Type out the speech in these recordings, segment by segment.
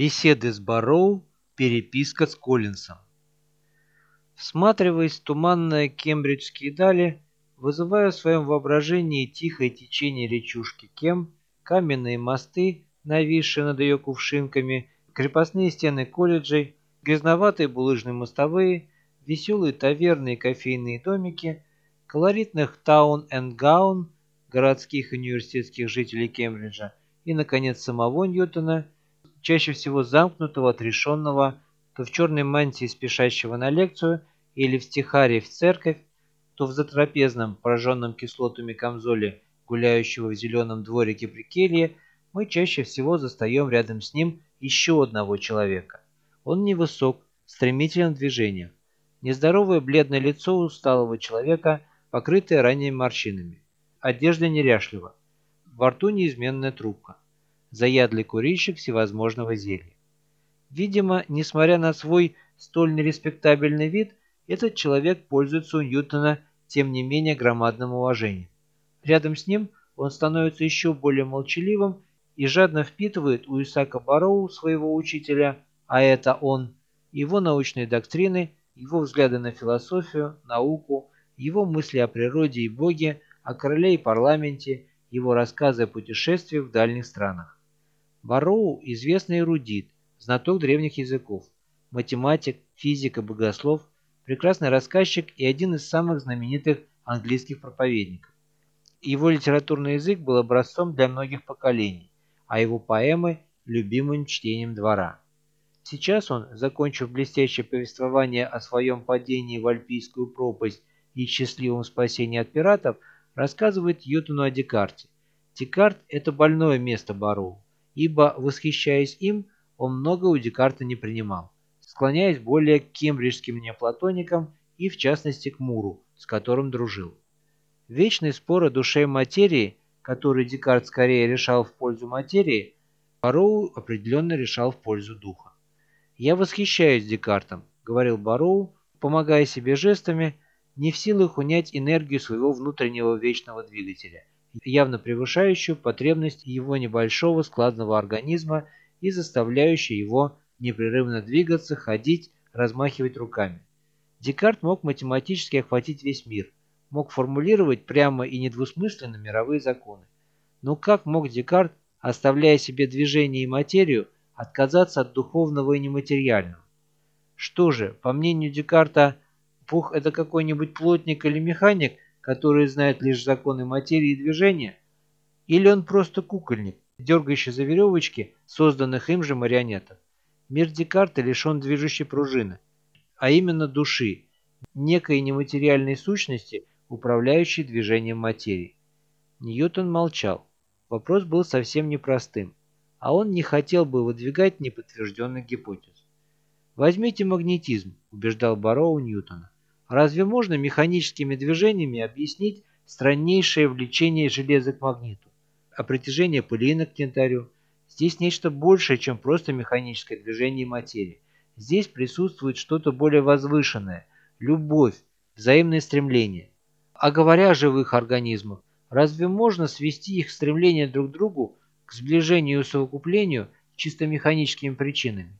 Беседы с Барроу, переписка с Коллинсом. Всматриваясь в туманные кембриджские дали, вызывая в своем воображении тихое течение речушки Кем, каменные мосты, нависшие над ее кувшинками, крепостные стены колледжей, грязноватые булыжные мостовые, веселые таверны и кофейные домики, колоритных таун энд гаун, городских и университетских жителей Кембриджа и, наконец, самого Ньютона – чаще всего замкнутого, отрешенного, то в черной мантии спешащего на лекцию или в стихаре в церковь, то в затрапезном, пораженном кислотами камзоле, гуляющего в зеленом дворике при келье, мы чаще всего застаем рядом с ним еще одного человека. Он невысок, стремителен в движениях. Нездоровое бледное лицо усталого человека, покрытое ранними морщинами. Одежда неряшлива. Во рту неизменная трубка заядлый курильщик всевозможного зелья. Видимо, несмотря на свой столь нереспектабельный вид, этот человек пользуется у Ньютона тем не менее громадным уважением. Рядом с ним он становится еще более молчаливым и жадно впитывает у Исаака Бароу, своего учителя, а это он, его научные доктрины, его взгляды на философию, науку, его мысли о природе и Боге, о короле и парламенте, его рассказы о путешествиях в дальних странах. Барроу – известный эрудит, знаток древних языков, математик, физик и богослов, прекрасный рассказчик и один из самых знаменитых английских проповедников. Его литературный язык был образцом для многих поколений, а его поэмы – любимым чтением двора. Сейчас он, закончив блестящее повествование о своем падении в Альпийскую пропасть и счастливом спасении от пиратов, рассказывает Ютону о Декарте. Декарт – это больное место Барроу ибо, восхищаясь им, он много у Декарта не принимал, склоняясь более к кембриджским неоплатоникам и, в частности, к Муру, с которым дружил. Вечный спор о душе и материи, который Декарт скорее решал в пользу материи, Бароу определенно решал в пользу духа. «Я восхищаюсь Декартом», — говорил Бароу, помогая себе жестами, не в силах унять энергию своего внутреннего вечного двигателя явно превышающую потребность его небольшого складного организма и заставляющую его непрерывно двигаться, ходить, размахивать руками. Декарт мог математически охватить весь мир, мог формулировать прямо и недвусмысленно мировые законы. Но как мог Декарт, оставляя себе движение и материю, отказаться от духовного и нематериального? Что же, по мнению Декарта, Бог – это какой-нибудь плотник или механик – который знает лишь законы материи и движения? Или он просто кукольник, дергающий за веревочки, созданных им же марионеток? Мир Декарта лишен движущей пружины, а именно души, некой нематериальной сущности, управляющей движением материи. Ньютон молчал. Вопрос был совсем непростым, а он не хотел бы выдвигать неподтвержденных гипотез. «Возьмите магнетизм», – убеждал Барроу Ньютона. Разве можно механическими движениями объяснить страннейшее влечение железа к магниту, а притяжение пылина к янтарю? Здесь нечто большее, чем просто механическое движение материи. Здесь присутствует что-то более возвышенное – любовь, взаимное стремление. А говоря о живых организмах, разве можно свести их стремление друг к другу к сближению и совокуплению чисто механическими причинами?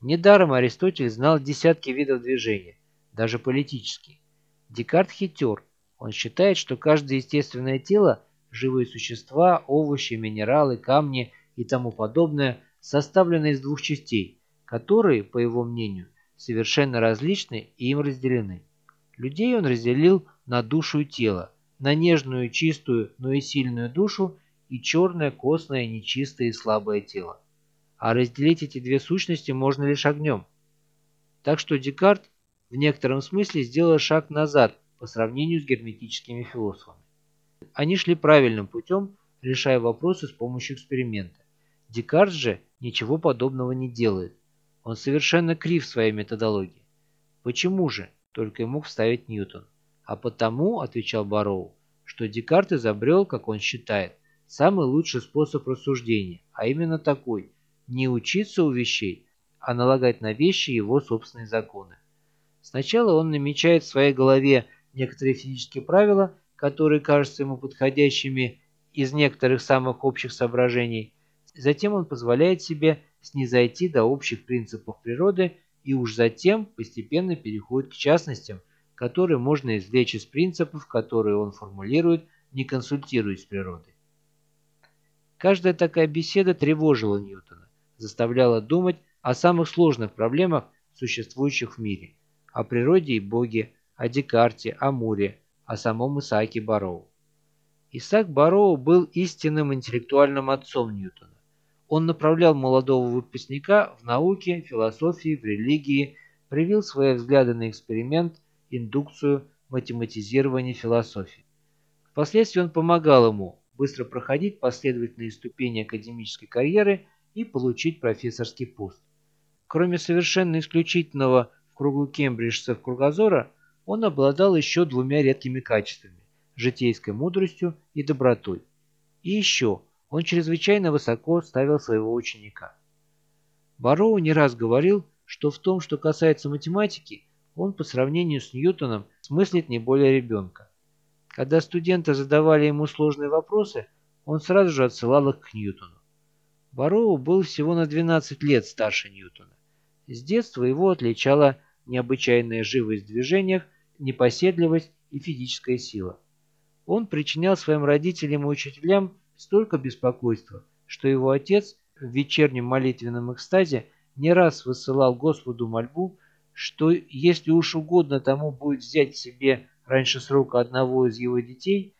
Недаром Аристотель знал десятки видов движения даже политический. Декарт хитер. Он считает, что каждое естественное тело, живые существа, овощи, минералы, камни и тому подобное, составлено из двух частей, которые, по его мнению, совершенно различны и им разделены. Людей он разделил на душу и тело, на нежную, чистую, но и сильную душу и черное, костное, нечистое и слабое тело. А разделить эти две сущности можно лишь огнем. Так что Декарт в некотором смысле сделала шаг назад по сравнению с герметическими философами. Они шли правильным путем, решая вопросы с помощью эксперимента. Декарт же ничего подобного не делает. Он совершенно крив в своей методологии. Почему же? Только и мог вставить Ньютон. А потому, отвечал Барроу, что Декарт изобрел, как он считает, самый лучший способ рассуждения, а именно такой – не учиться у вещей, а налагать на вещи его собственные законы. Сначала он намечает в своей голове некоторые физические правила, которые кажутся ему подходящими из некоторых самых общих соображений. Затем он позволяет себе снизойти до общих принципов природы и уж затем постепенно переходит к частностям, которые можно извлечь из принципов, которые он формулирует, не консультируясь с природой. Каждая такая беседа тревожила Ньютона, заставляла думать о самых сложных проблемах, существующих в мире, о природе и Боге, о Декарте, о Муре, о самом Исааке Бароу. Исаак Бароу был истинным интеллектуальным отцом Ньютона. Он направлял молодого выпускника в науке, философии, в религии, привил свои взгляды на эксперимент, индукцию, математизирование философии. Впоследствии он помогал ему быстро проходить последовательные ступени академической карьеры и получить профессорский пост. Кроме совершенно исключительного кругу кембриджцев кругозора, он обладал еще двумя редкими качествами – житейской мудростью и добротой. И еще он чрезвычайно высоко ставил своего ученика. Барроу не раз говорил, что в том, что касается математики, он по сравнению с Ньютоном смыслит не более ребенка. Когда студенты задавали ему сложные вопросы, он сразу же отсылал их к Ньютону. Барроу был всего на 12 лет старше Ньютона. С детства его отличала необычайная живость в движениях, непоседливость и физическая сила. Он причинял своим родителям и учителям столько беспокойства, что его отец в вечернем молитвенном экстазе не раз высылал Господу мольбу, что если уж угодно тому будет взять себе раньше срока одного из его детей,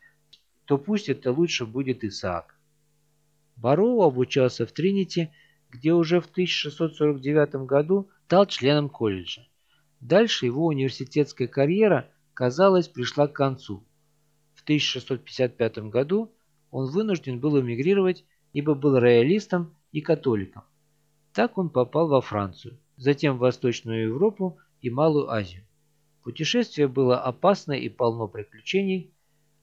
то пусть это лучше будет Исаак. Бароу обучался в Тринити, где уже в 1649 году стал членом колледжа. Дальше его университетская карьера, казалось, пришла к концу. В 1655 году он вынужден был эмигрировать, ибо был роялистом и католиком. Так он попал во Францию, затем в Восточную Европу и Малую Азию. Путешествие было опасное и полно приключений,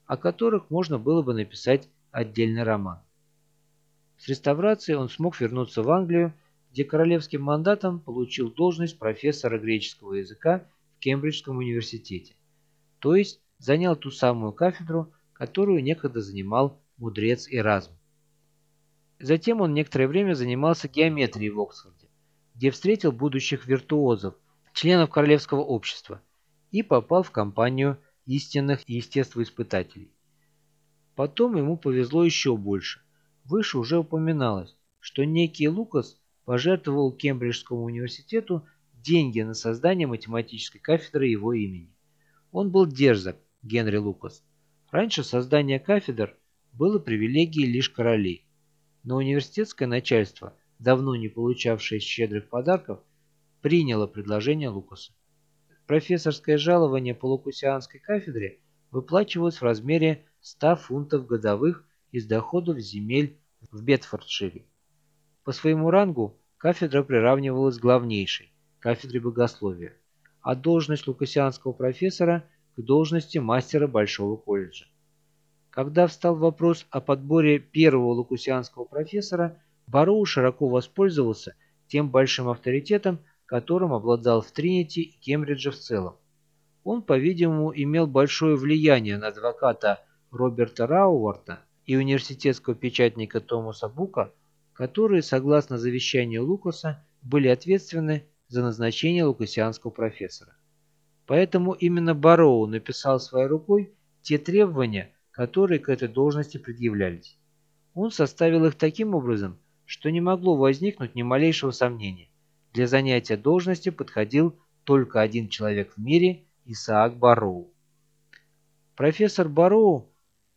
о которых можно было бы написать отдельный роман. С реставрацией он смог вернуться в Англию, где королевским мандатом получил должность профессора греческого языка в Кембриджском университете, то есть занял ту самую кафедру, которую некогда занимал мудрец Эразм. Затем он некоторое время занимался геометрией в Оксфорде, где встретил будущих виртуозов, членов королевского общества – и попал в компанию истинных естествоиспытателей. Потом ему повезло еще больше. Выше уже упоминалось, что некий Лукас пожертвовал Кембриджскому университету деньги на создание математической кафедры его имени. Он был дерзок, Генри Лукас. Раньше создание кафедр было привилегией лишь королей. Но университетское начальство, давно не получавшее щедрых подарков, приняло предложение Лукаса. Профессорское жалование по Лукусианской кафедре выплачивалось в размере 100 фунтов годовых из доходов земель в Бетфордшире. По своему рангу кафедра приравнивалась к главнейшей, кафедре богословия, а должность лукасианского профессора к должности мастера Большого колледжа. Когда встал вопрос о подборе первого лукусианского профессора, Бароу широко воспользовался тем большим авторитетом, которым обладал в Тринити и Кембридже в целом. Он, по-видимому, имел большое влияние на адвоката Роберта Рауарта и университетского печатника Томаса Бука, которые, согласно завещанию Лукаса, были ответственны за назначение лукасианского профессора. Поэтому именно Бароу написал своей рукой те требования, которые к этой должности предъявлялись. Он составил их таким образом, что не могло возникнуть ни малейшего сомнения. Для занятия должности подходил только один человек в мире – Исаак Бароу. Профессор Бароу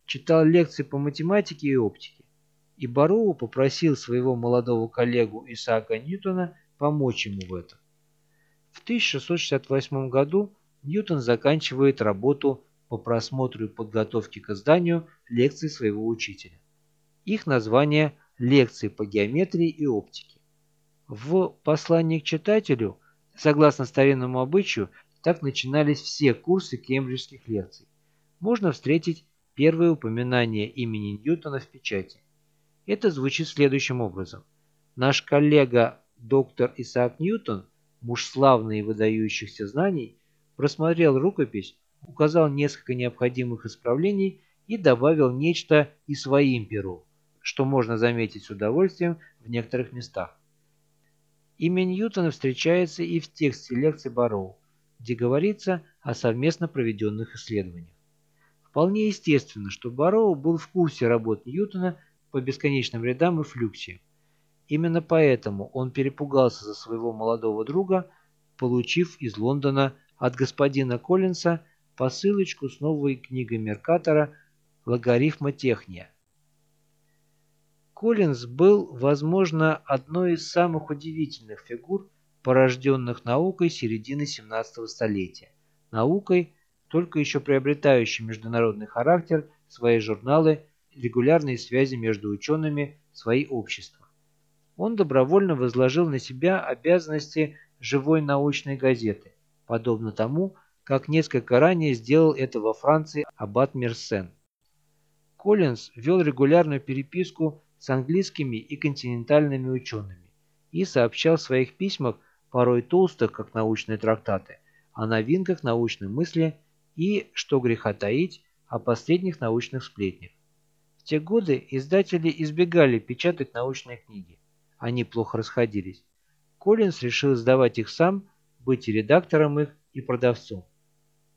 читал лекции по математике и оптике, и Бароу попросил своего молодого коллегу Исаака Ньютона помочь ему в этом. В 1668 году Ньютон заканчивает работу по просмотру и подготовке к изданию лекций своего учителя. Их название «Лекции по геометрии и оптике». В послании к читателю, согласно старинному обычаю, так начинались все курсы кембриджских лекций. Можно встретить первое упоминание имени Ньютона в печати. Это звучит следующим образом. Наш коллега доктор Исаак Ньютон, муж славный и выдающихся знаний, просмотрел рукопись, указал несколько необходимых исправлений и добавил нечто и своим перу, что можно заметить с удовольствием в некоторых местах. Имя Ньютона встречается и в тексте лекции Барроу, где говорится о совместно проведенных исследованиях. Вполне естественно, что Барроу был в курсе работ Ньютона по бесконечным рядам и флюксиям. Именно поэтому он перепугался за своего молодого друга, получив из Лондона от господина Коллинса посылочку с новой книгой Меркатора «Логарифма техния». Коллинз был, возможно, одной из самых удивительных фигур, порожденных наукой середины 17 столетия. Наукой, только еще приобретающей международный характер, свои журналы, регулярные связи между учеными, свои общества. Он добровольно возложил на себя обязанности живой научной газеты, подобно тому, как несколько ранее сделал это во Франции аббат Мерсен. Коллинз вел регулярную переписку с английскими и континентальными учеными и сообщал в своих письмах, порой толстых, как научные трактаты, о новинках научной мысли и, что греха таить, о последних научных сплетнях. В те годы издатели избегали печатать научные книги. Они плохо расходились. Коллинз решил сдавать их сам, быть редактором их, и продавцом.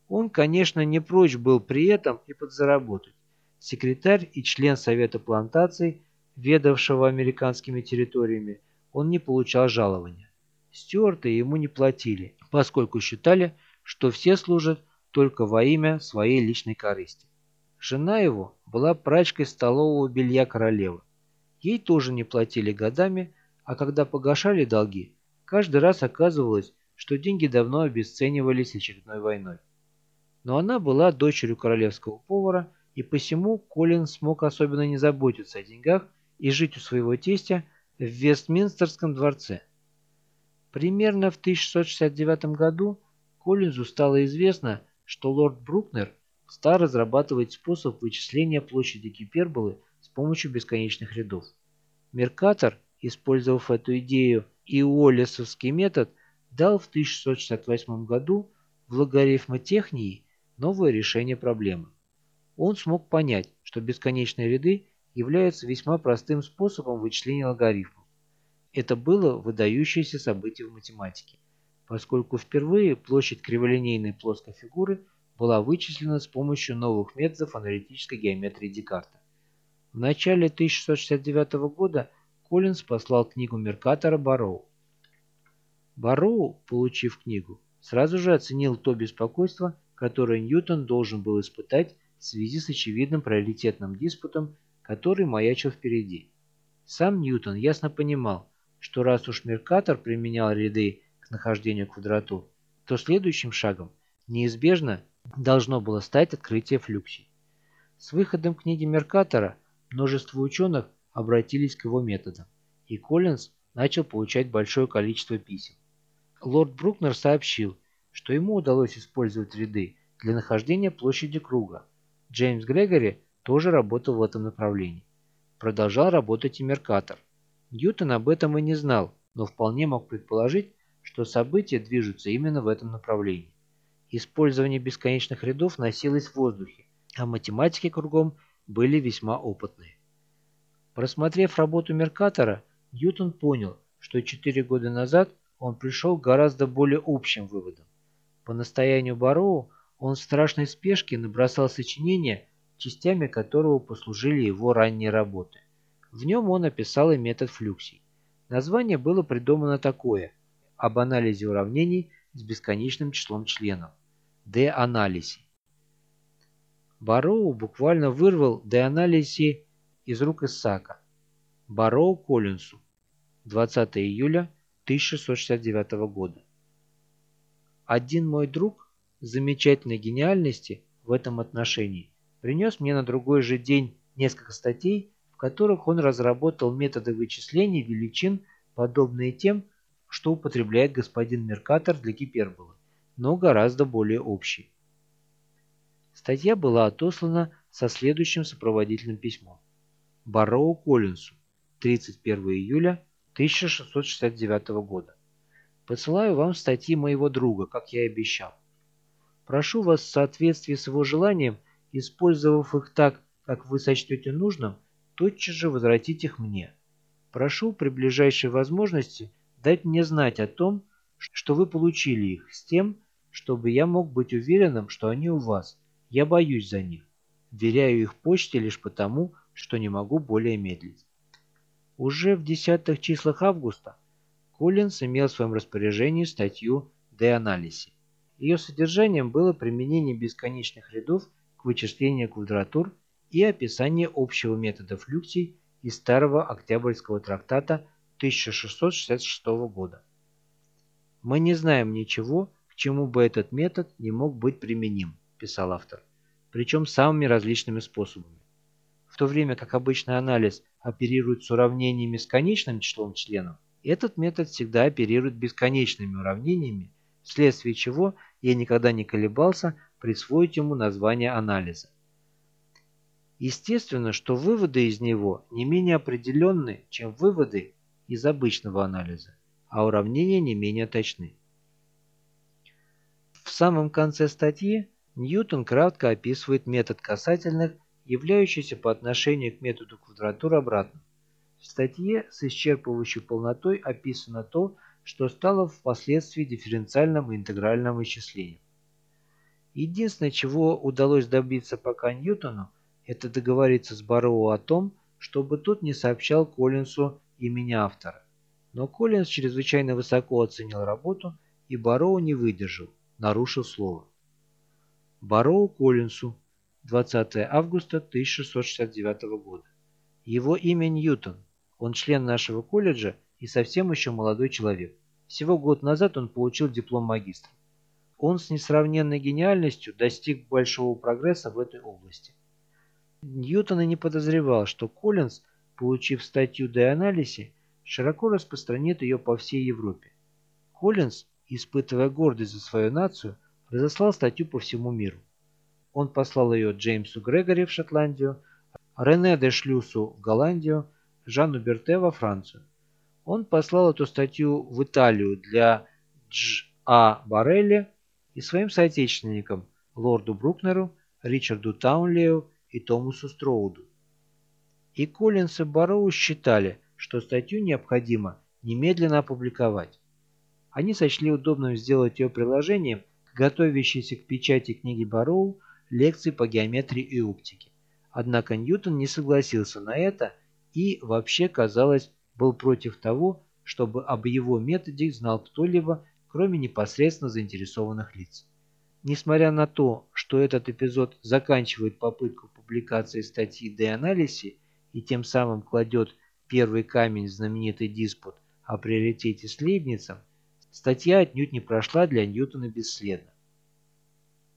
Он, конечно, не прочь был при этом и подзаработать. Секретарь и член Совета плантаций ведавшего американскими территориями, он не получал жалования. Стюарты ему не платили, поскольку считали, что все служат только во имя своей личной корысти. Жена его была прачкой столового белья королевы. Ей тоже не платили годами, а когда погашали долги, каждый раз оказывалось, что деньги давно обесценивались очередной войной. Но она была дочерью королевского повара, и посему Колин смог особенно не заботиться о деньгах и жить у своего тестя в Вестминстерском дворце. Примерно в 1669 году Коллинзу стало известно, что лорд Брукнер стал разрабатывать способ вычисления площади гиперболы с помощью бесконечных рядов. Меркатор, использовав эту идею и Уоллесовский метод, дал в 1668 году в логарифмотехнии новое решение проблемы. Он смог понять, что бесконечные ряды является весьма простым способом вычисления логарифмов. Это было выдающееся событие в математике, поскольку впервые площадь криволинейной плоской фигуры была вычислена с помощью новых методов аналитической геометрии Декарта. В начале 1669 года Коллинз послал книгу Меркатора Барроу. Барроу, получив книгу, сразу же оценил то беспокойство, которое Ньютон должен был испытать в связи с очевидным приоритетным диспутом который маячил впереди. Сам Ньютон ясно понимал, что раз уж Меркатор применял ряды нахождению квадратур, то следующим шагом неизбежно должно было стать открытие флюксий. С выходом книги Меркатора множество ученых обратились к его методам, и Коллинз начал получать большое количество писем. Лорд Брукнер сообщил, что ему удалось использовать ряды для нахождения площади круга. Джеймс Грегори тоже работал в этом направлении. Продолжал работать и Меркатор. Ньютон об этом и не знал, но вполне мог предположить, что события движутся именно в этом направлении. Использование бесконечных рядов носилось в воздухе, а математики кругом были весьма опытные. Просмотрев работу Меркатора, Ньютон понял, что 4 года назад он пришел к гораздо более общим выводам. По настоянию Бароу он в страшной спешке набросал сочинение, частями которого послужили его ранние работы. В нем он описал и метод флюксий. Название было придумано такое – об анализе уравнений с бесконечным числом членов – де-анализе. Бароу буквально вырвал де-анализе из рук Исаака. Бароу Коллинсу. 20 июля 1669 года. Один мой друг замечательной гениальности в этом отношении принес мне на другой же день несколько статей, в которых он разработал методы вычисления величин, подобные тем, что употребляет господин Меркатор для гиперболы, но гораздо более общие. Статья была отослана со следующим сопроводительным письмом. Барроу Коллинсу, 31 июля 1669 года. Посылаю вам статьи моего друга, как я и обещал. Прошу вас в соответствии с его желанием Использовав их так, как вы сочтете нужным, тотчас же возвратить их мне. Прошу при ближайшей возможности дать мне знать о том, что вы получили их, с тем, чтобы я мог быть уверенным, что они у вас. Я боюсь за них. Веряю их почте лишь потому, что не могу более медлить. Уже в десятых числах августа Коллинс имел в своем распоряжении статью «De Analysis». Ее содержанием было применение бесконечных рядов к вычислению квадратур и описание общего метода флюксий из старого Октябрьского трактата 1666 года. «Мы не знаем ничего, к чему бы этот метод не мог быть применим», – писал автор, причем самыми различными способами. В то время как обычный анализ оперирует с уравнениями с конечным числом членов, этот метод всегда оперирует бесконечными уравнениями, вследствие чего я никогда не колебался присвоить ему название анализа. Естественно, что выводы из него не менее определенны, чем выводы из обычного анализа, а уравнения не менее точны. В самом конце статьи Ньютон кратко описывает метод касательных, являющийся по отношению к методу квадратур обратным. В статье с исчерпывающей полнотой описано то, что стало впоследствии дифференциальным и интегральным вычислением. Единственное, чего удалось добиться пока Ньютону, это договориться с Барроу о том, чтобы тот не сообщал Коллинсу имени автора. Но Коллинс чрезвычайно высоко оценил работу, и Барроу не выдержал, нарушил слово. Барроу Коллинсу, 20 августа 1669 года. Его имя Ньютон. Он член нашего колледжа и совсем еще молодой человек. Всего год назад он получил диплом магистра. Он с несравненной гениальностью достиг большого прогресса в этой области. Ньютон и не подозревал, что Коллинз, получив статью De Analysis, широко распространит ее по всей Европе. Коллинз, испытывая гордость за свою нацию, разослал статью по всему миру. Он послал ее Джеймсу Грегори в Шотландию, Рене де Шлюсу в Голландию, Жанну Берте во Францию. Он послал эту статью в Италию для Дж. А. Барелли и своим соотечественникам лорду Брукнеру, Ричарду Таунлею и Томасу Строуду. И Коллинс и Барроу считали, что статью необходимо немедленно опубликовать. Они сочли удобным сделать ее приложением к готовящейся к печати книги Барроу лекции по геометрии и оптике. Однако Ньютон не согласился на это и, вообще, казалось, был против того, чтобы об его методе знал кто-либо, кроме непосредственно заинтересованных лиц. Несмотря на то, что этот эпизод заканчивает попытку публикации статьи De Analysis и тем самым кладет первый камень в знаменитый диспут о приоритете с Лейбницем, статья отнюдь не прошла для Ньютона бесследно.